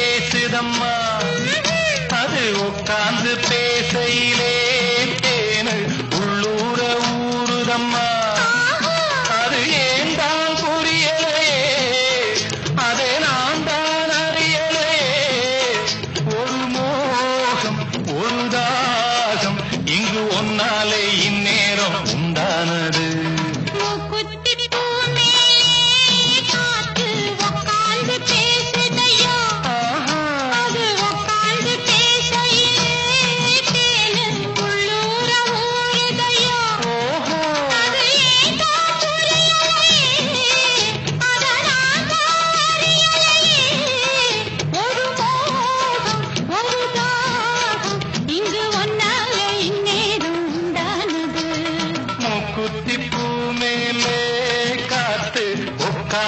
பேசுதம்மா அது உட்கார்ந்து பேசையிலே தேனு உள்ளூர ஊறுதம்மா அது ஏன் தான் புரியலே? அதை நான் தான் அறியலே. ஒரு மோகம் ஒரு தாகம் இங்கு ஒன்னாலே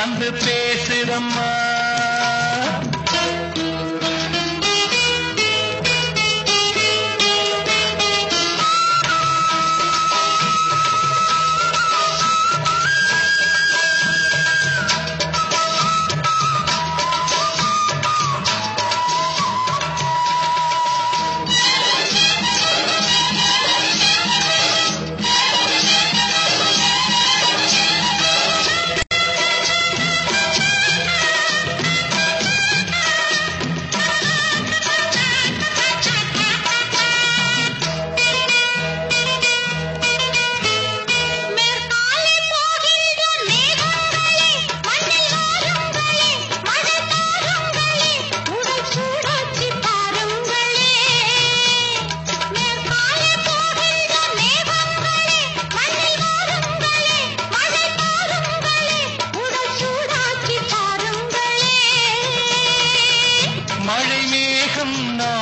கலந்து பேசுறம்மா நம் நான்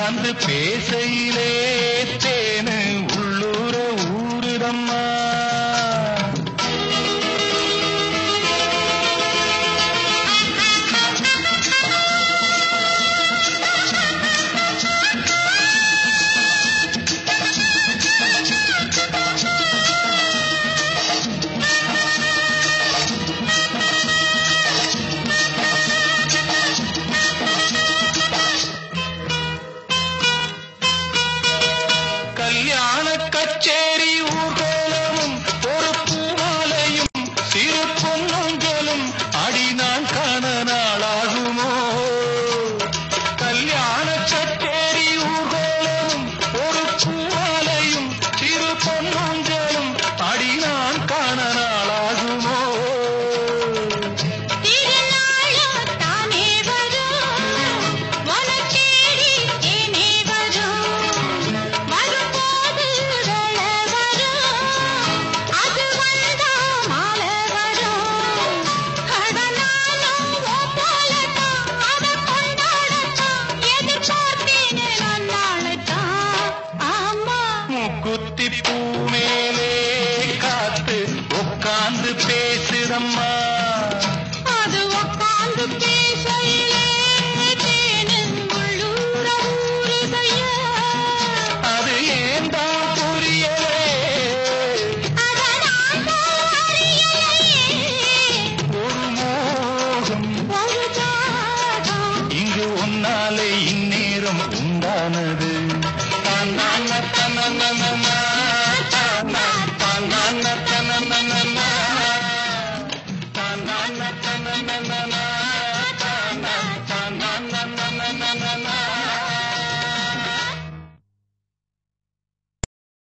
சான்று பேசையிலே தேனு உள்ளூர ஊருதம்மா Yeah. குத்தி பூமேலே காத்து உட்கார்ந்து பேசுதம்மா.